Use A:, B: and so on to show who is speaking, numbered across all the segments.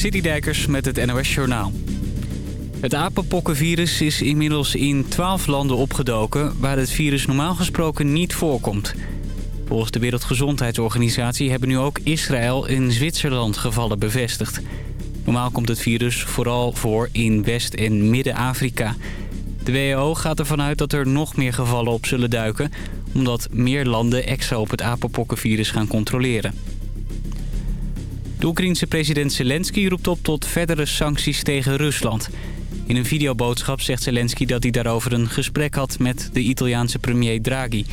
A: Citydijkers met het NOS Journaal. Het apenpokkenvirus is inmiddels in 12 landen opgedoken... waar het virus normaal gesproken niet voorkomt. Volgens de Wereldgezondheidsorganisatie hebben nu ook Israël en Zwitserland gevallen bevestigd. Normaal komt het virus vooral voor in West- en Midden-Afrika. De WHO gaat ervan uit dat er nog meer gevallen op zullen duiken... omdat meer landen extra op het apenpokkenvirus gaan controleren. De Oekraïense president Zelensky roept op tot verdere sancties tegen Rusland. In een videoboodschap zegt Zelensky dat hij daarover een gesprek had met de Italiaanse premier Draghi.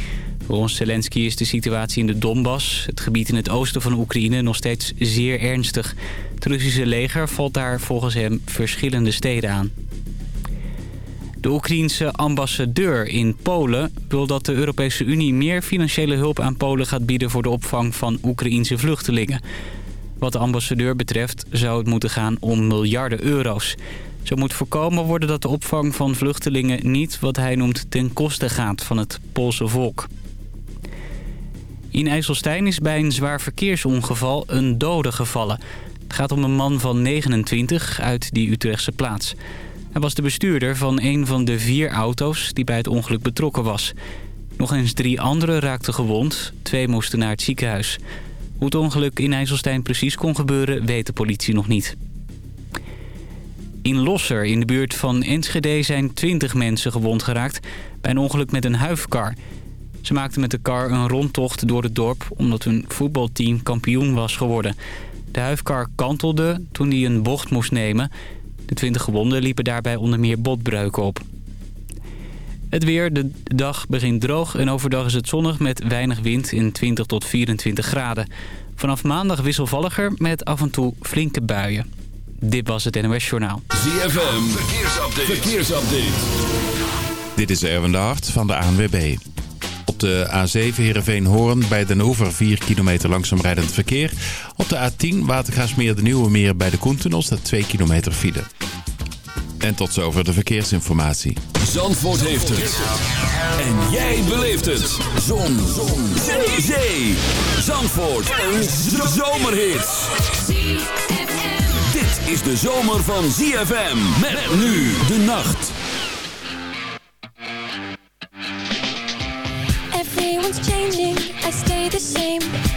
A: Volgens Zelensky is de situatie in de Donbass, het gebied in het oosten van Oekraïne, nog steeds zeer ernstig. Het Russische leger valt daar volgens hem verschillende steden aan. De Oekraïense ambassadeur in Polen wil dat de Europese Unie meer financiële hulp aan Polen gaat bieden voor de opvang van Oekraïense vluchtelingen. Wat de ambassadeur betreft zou het moeten gaan om miljarden euro's. Zo moet voorkomen worden dat de opvang van vluchtelingen niet wat hij noemt ten koste gaat van het Poolse volk. In IJsselstein is bij een zwaar verkeersongeval een dode gevallen. Het gaat om een man van 29 uit die Utrechtse plaats. Hij was de bestuurder van een van de vier auto's die bij het ongeluk betrokken was. Nog eens drie anderen raakten gewond. Twee moesten naar het ziekenhuis. Hoe het ongeluk in IJsselstein precies kon gebeuren, weet de politie nog niet. In Losser, in de buurt van Enschede, zijn 20 mensen gewond geraakt... bij een ongeluk met een huifkar. Ze maakten met de kar een rondtocht door het dorp... omdat hun voetbalteam kampioen was geworden. De huifkar kantelde toen hij een bocht moest nemen. De 20 gewonden liepen daarbij onder meer botbreuken op. Het weer, de dag begint droog en overdag is het zonnig met weinig wind in 20 tot 24 graden. Vanaf maandag wisselvalliger met af en toe flinke buien. Dit was het NOS Journaal.
B: ZFM, verkeersupdate. verkeersupdate.
C: Dit is Erwin de Hart van de ANWB. Op de A7 Heerenveen-Hoorn bij Den Oever 4 kilometer langzaam rijdend verkeer. Op de A10 Watergaasmeer de Nieuwe Meer bij de Koentunnel staat 2 kilometer file. En tot zover de verkeersinformatie.
B: Zandvoort heeft het. En jij beleeft het. Zon. Zon. Zee. Zee. Zandvoort. Een zomerhit. Dit is de zomer van ZFM. Met nu de nacht.
D: Everyone's changing, I stay the same.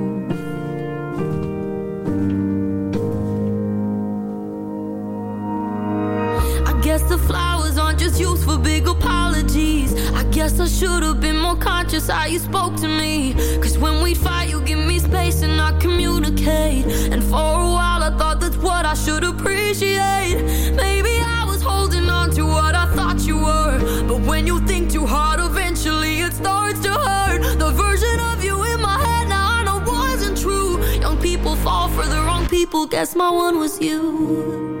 E: I should have been more conscious how you spoke to me. Cause when we fight, you give me space and I communicate. And for a while, I thought that's what I should appreciate. Maybe I was holding on to what I thought you were. But when you think too hard, eventually it starts to hurt. The version of you in my head now I know wasn't true. Young people fall for the wrong people. Guess my one was you.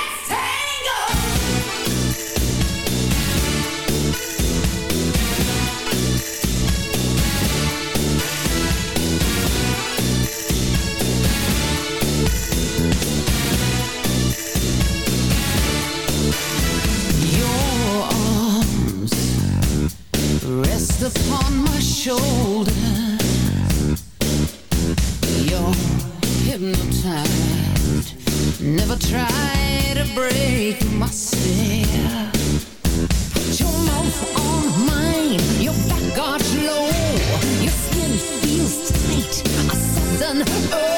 F: Hypnotized. Never try to break my stare. Put your mouth on mine. Your back arch low. Your skin feels tight. A sudden urge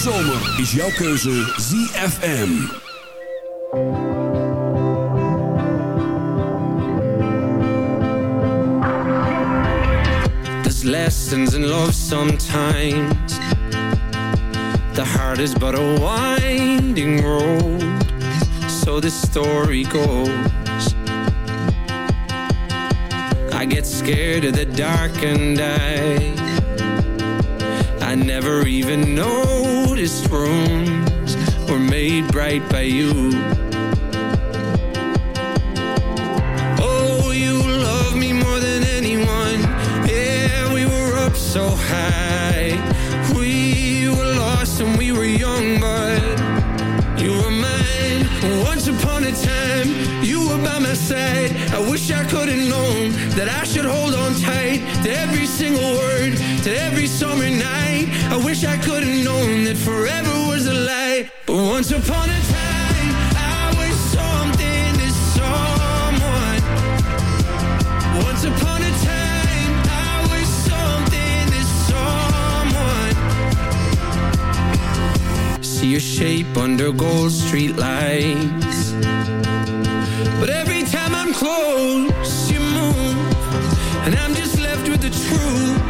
B: zomer is jouw keuze ZFM.
G: There's lessons in love sometimes. The heart is but a winding road. So the story goes. I get scared of the dark and I I never even noticed rooms were made bright by you. Oh, you love me more than anyone. Yeah, we were up so high. We were lost and we were young, but you were mine. Once upon a time, you were by my side. I wish I could have known that I should hold on tight to every single word, to every summer night. I wish I could have known that forever was a lie. But once upon a time, I was something to someone. Once upon a time, I was something to someone. See your shape under gold street lights. But every time I'm close, you move, and I'm just left with the truth.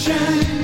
H: sunshine.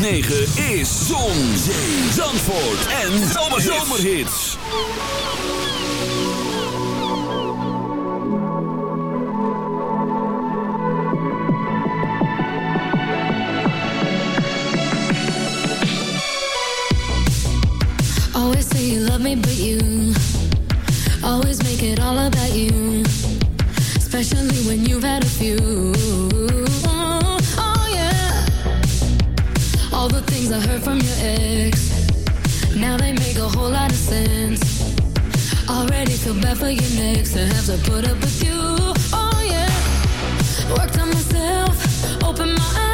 H: 9 is
B: Zon, zee, Zandvoort en
E: zomerhit. heard from your ex. Now they make a whole lot of sense. Already feel bad for your next and have to put up with you. Oh yeah. Worked on myself, open my eyes.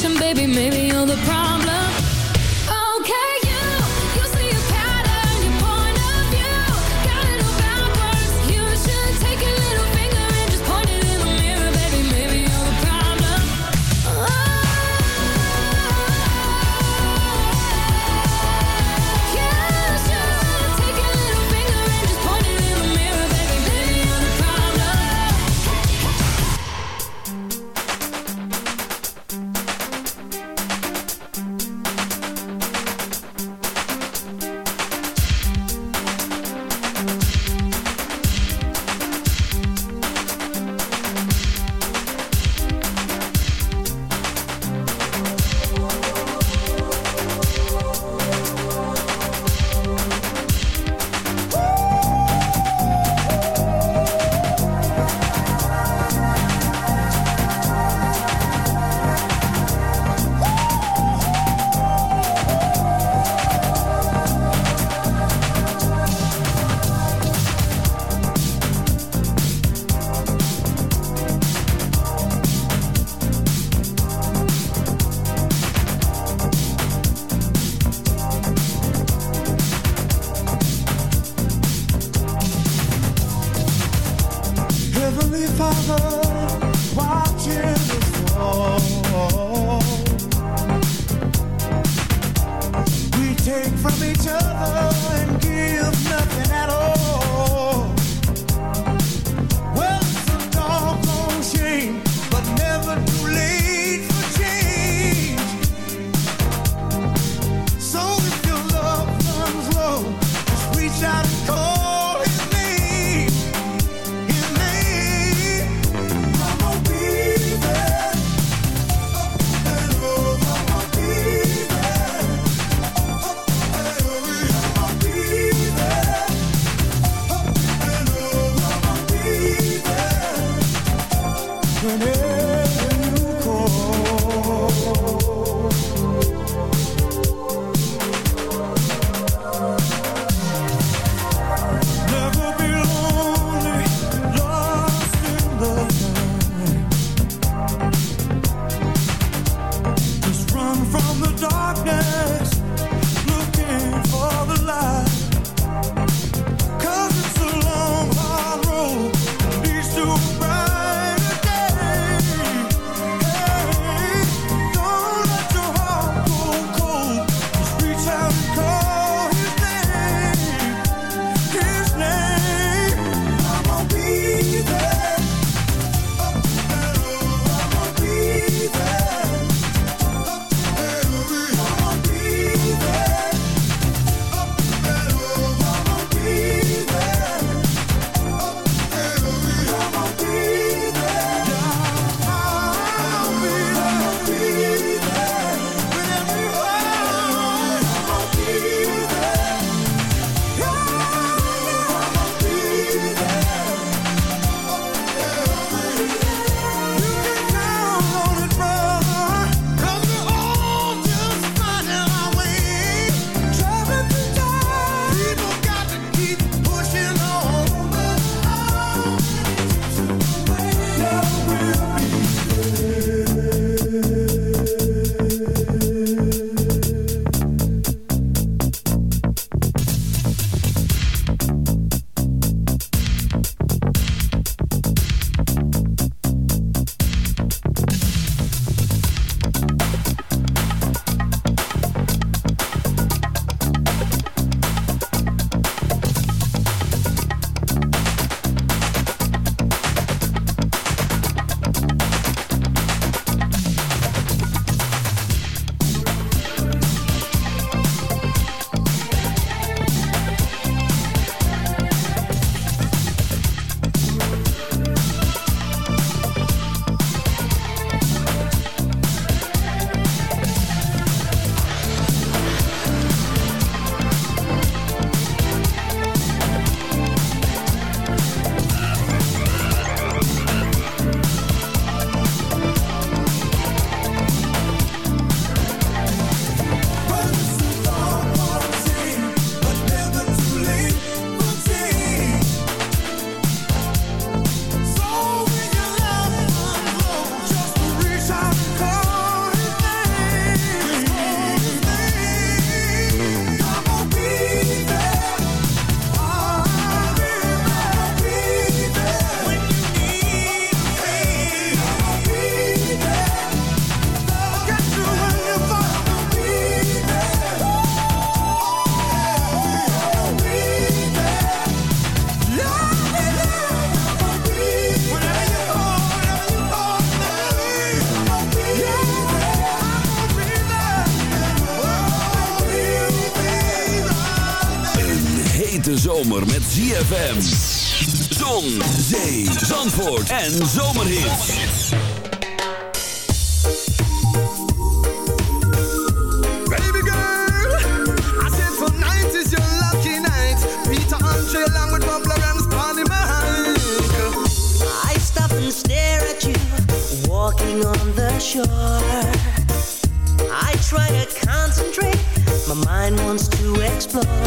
E: attraction, baby, maybe you're the problem.
B: ZFM. Zon, zee, zandvoort en zomerhits.
I: Baby girl, I said tonight is your lucky night. Peter Andre along with Bob Lawrence, Bonnie Mike.
J: I stop and stare at you, walking on the shore. I try to concentrate, my mind wants to explore.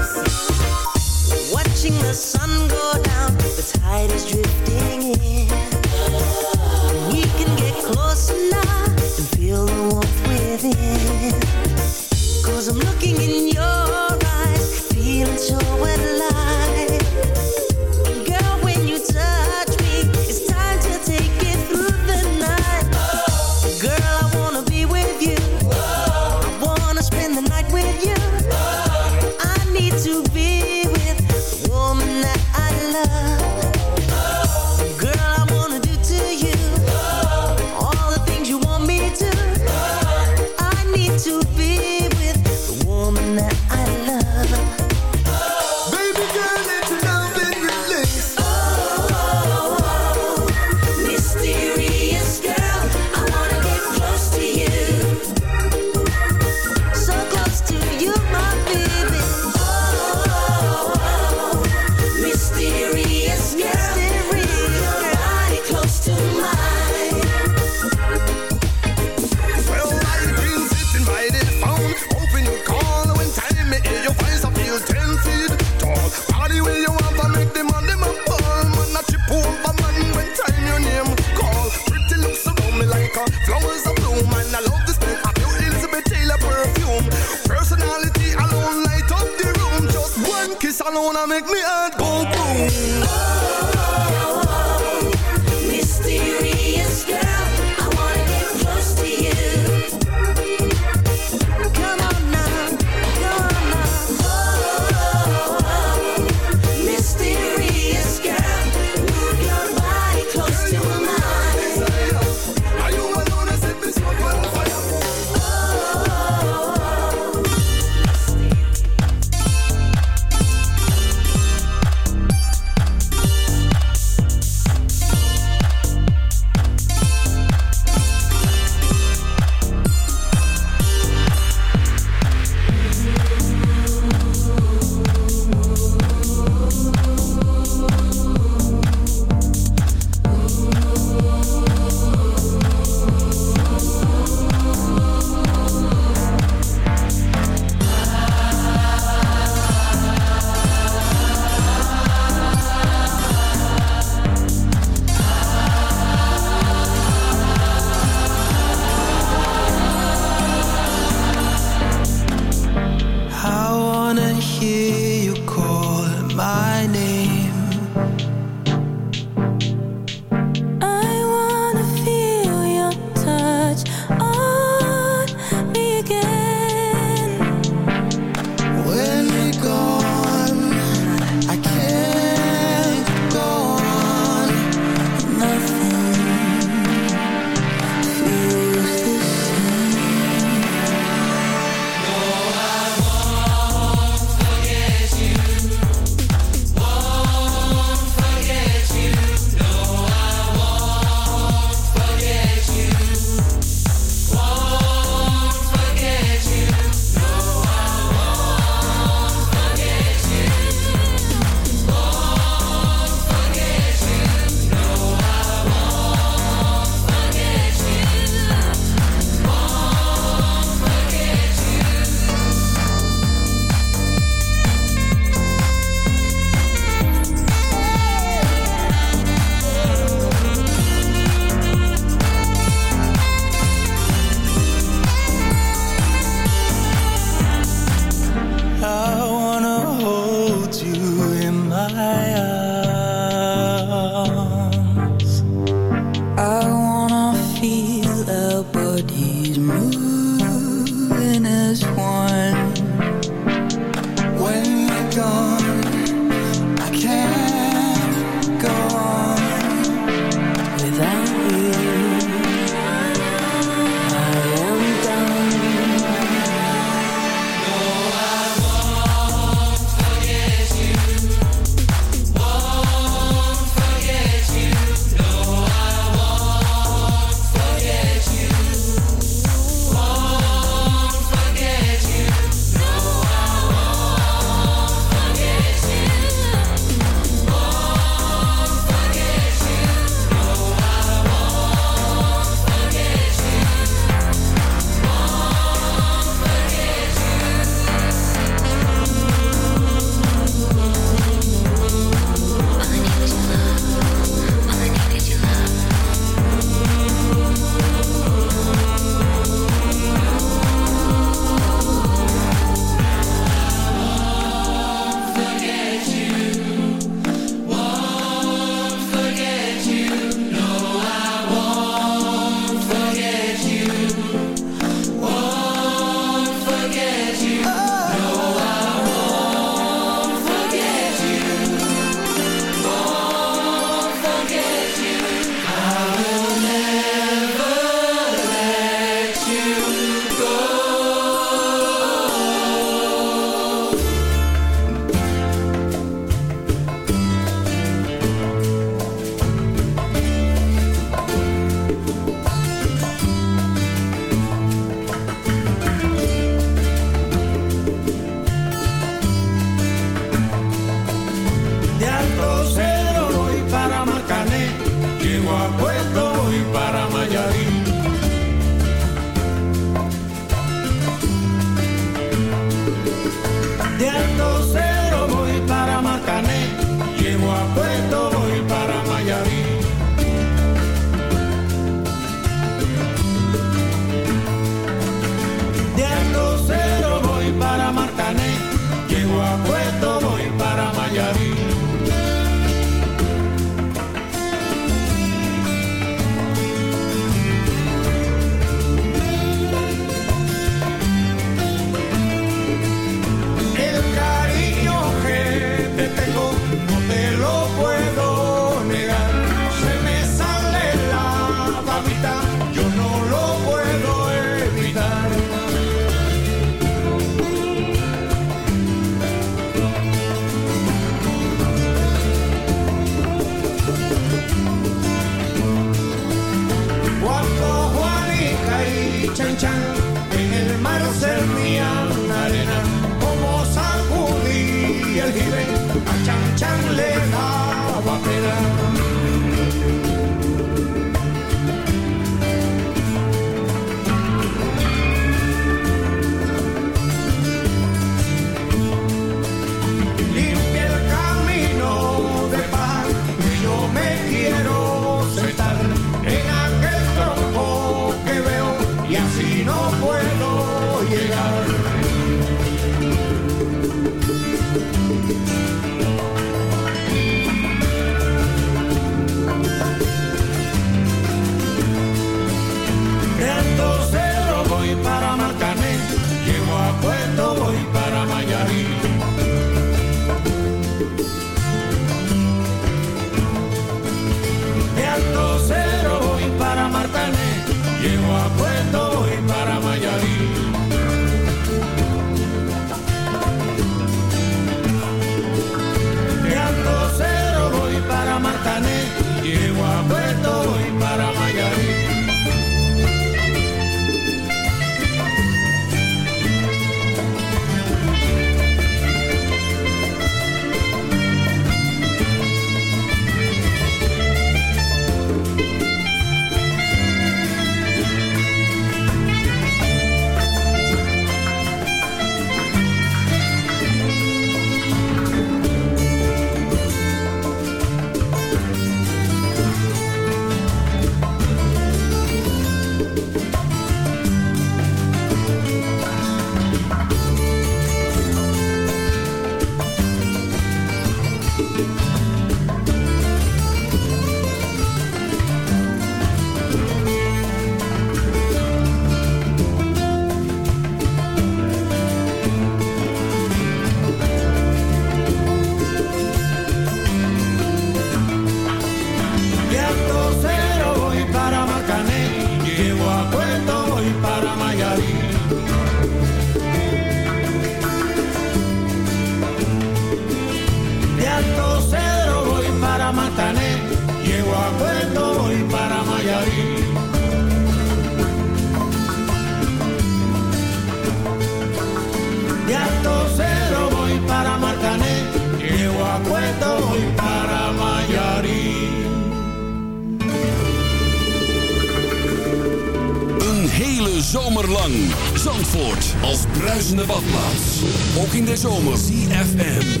B: zomerlang. Zandvoort als bruisende badplaats. Ook in de zomer. CFM.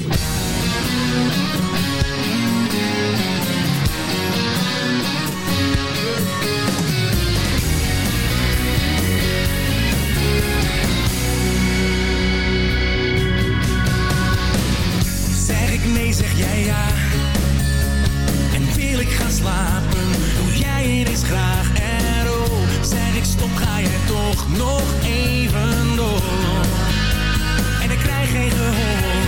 K: Zeg ik nee, zeg jij ja. En wil ik gaan slaan. nog even door. En ik krijg geen gehoor.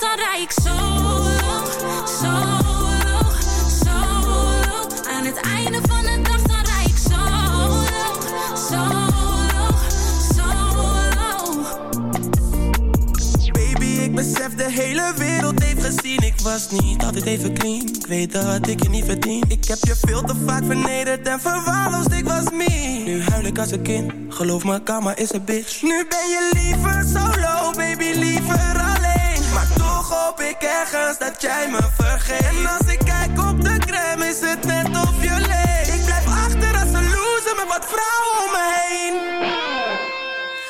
D: dan rij ik solo Solo, solo Aan het einde van de dag dan rij ik solo Solo, solo
G: Baby, ik besef de hele wereld heeft gezien. Ik was niet altijd even clean. Ik weet dat ik je niet verdien Ik heb je veel te vaak vernederd en verwaarloosd. Ik was me Nu huil ik als een kind. Geloof me, karma is een bitch. Nu ben je liever solo, baby, liever alleen hoop ik ergens dat jij me vergeet. En als ik kijk op de crème is het net of je leeft. Ik blijf achter als een loser met wat vrouwen om me heen.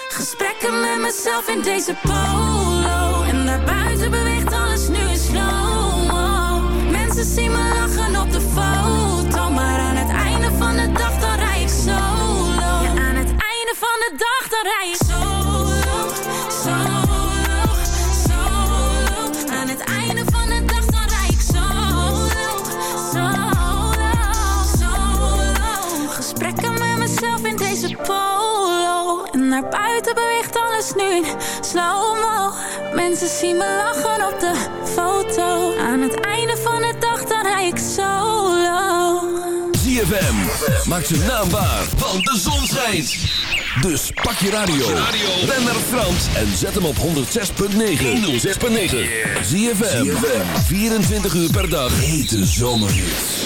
D: Gesprekken met mezelf in deze polo. En daarbuiten beweegt alles nu in slow-mo. Mensen zien me lachen alles nu in slow-mo Mensen zien me lachen op de foto Aan het einde van de dag dan rij ik solo
L: ZFM. Maak zijn naam waar, want de zon schijnt. Dus pak je radio. Ben naar Frans en zet hem op 106.9. 106.9. ZFM. 24 uur per dag. Hete zomerhits.